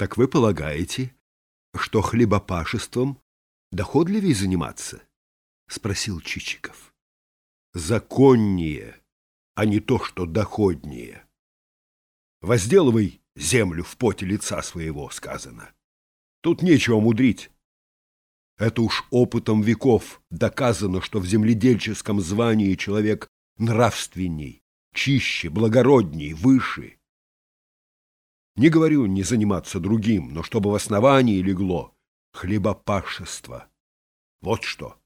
Так вы полагаете, что хлебопашеством доходливее заниматься? Спросил Чичиков. Законнее, а не то, что доходнее. Возделывай землю в поте лица своего, сказано. Тут нечего мудрить. Это уж опытом веков доказано, что в земледельческом звании человек нравственней, чище, благородней, выше. Не говорю не заниматься другим, но чтобы в основании легло хлебопашество. Вот что.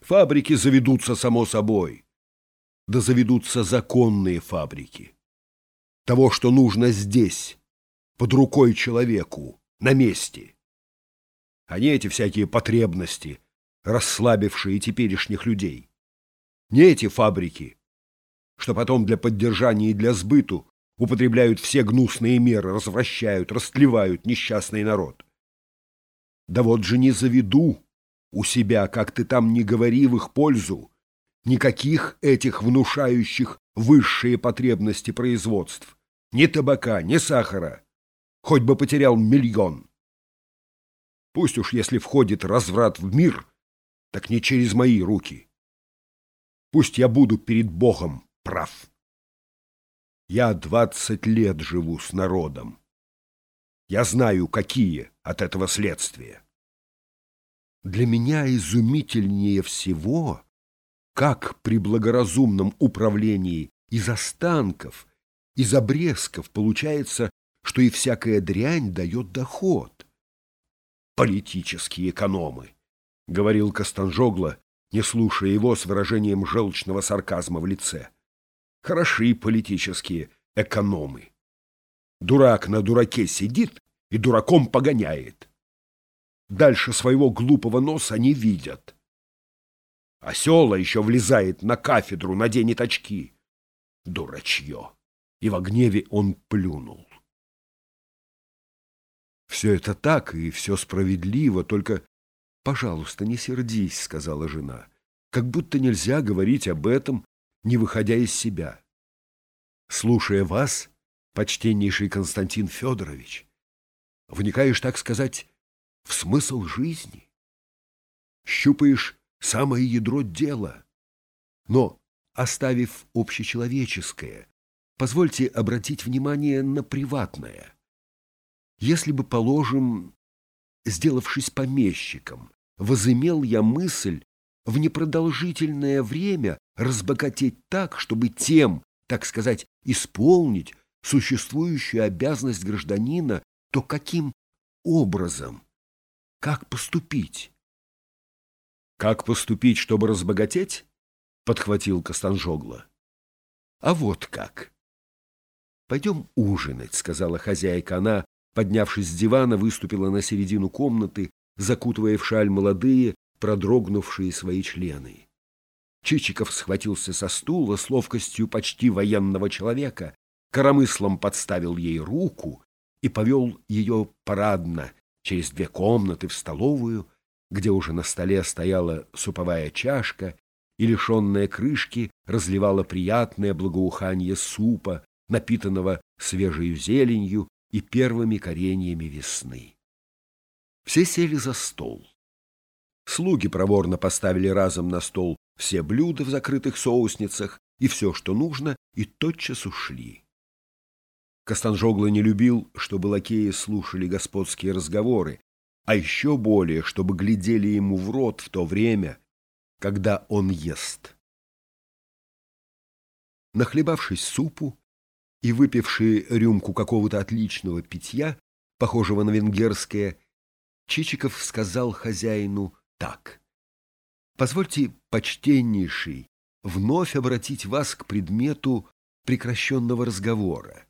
Фабрики заведутся само собой. Да заведутся законные фабрики. Того, что нужно здесь, под рукой человеку, на месте. А не эти всякие потребности, расслабившие теперешних людей. Не эти фабрики, что потом для поддержания и для сбыту употребляют все гнусные меры, развращают, растлевают несчастный народ. Да вот же не заведу у себя, как ты там не говори в их пользу, никаких этих внушающих высшие потребности производств. Ни табака, ни сахара. Хоть бы потерял миллион. Пусть уж если входит разврат в мир, так не через мои руки. Пусть я буду перед Богом прав. Я двадцать лет живу с народом. Я знаю, какие от этого следствия. Для меня изумительнее всего, как при благоразумном управлении из останков, из обрезков получается, что и всякая дрянь дает доход. Политические экономы, — говорил Костанжогло, не слушая его с выражением желчного сарказма в лице хороши политические экономы. Дурак на дураке сидит и дураком погоняет. Дальше своего глупого носа не видят. Осела еще влезает на кафедру, наденет очки. Дурачье! И в гневе он плюнул. Все это так, и все справедливо, только, пожалуйста, не сердись, — сказала жена. Как будто нельзя говорить об этом не выходя из себя. Слушая вас, почтеннейший Константин Федорович, вникаешь, так сказать, в смысл жизни, щупаешь самое ядро дела, но, оставив общечеловеческое, позвольте обратить внимание на приватное. Если бы, положим, сделавшись помещиком, возымел я мысль в непродолжительное время разбогатеть так, чтобы тем, так сказать, исполнить существующую обязанность гражданина, то каким образом? Как поступить? Как поступить, чтобы разбогатеть? Подхватил Костанжогла. А вот как. Пойдем ужинать, сказала хозяйка. Она, поднявшись с дивана, выступила на середину комнаты, закутывая в шаль молодые, продрогнувшие свои члены. Чичиков схватился со стула с ловкостью почти военного человека, коромыслом подставил ей руку и повел ее парадно через две комнаты в столовую, где уже на столе стояла суповая чашка и, лишенная крышки, разливала приятное благоухание супа, напитанного свежей зеленью и первыми кореньями весны. Все сели за стол. Слуги проворно поставили разом на стол все блюда в закрытых соусницах и все, что нужно, и тотчас ушли. Костанжогло не любил, чтобы лакеи слушали господские разговоры, а еще более, чтобы глядели ему в рот в то время, когда он ест. Нахлебавшись супу и выпивший рюмку какого-то отличного питья, похожего на венгерское, Чичиков сказал хозяину так. Позвольте, почтеннейший, вновь обратить вас к предмету прекращенного разговора.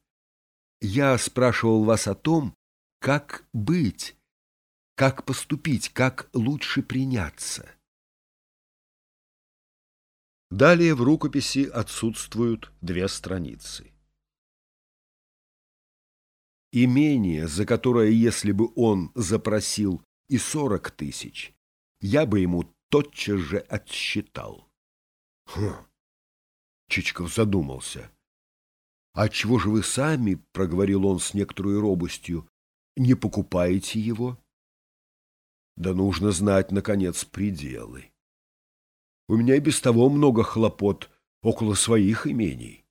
Я спрашивал вас о том, как быть, как поступить, как лучше приняться. Далее в рукописи отсутствуют две страницы. Имение, за которое, если бы он запросил и сорок тысяч, я бы ему тотчас же отсчитал. Хм. Чичков задумался. — А чего же вы сами, — проговорил он с некоторой робостью, не покупаете его? Да нужно знать, наконец, пределы. У меня и без того много хлопот около своих имений.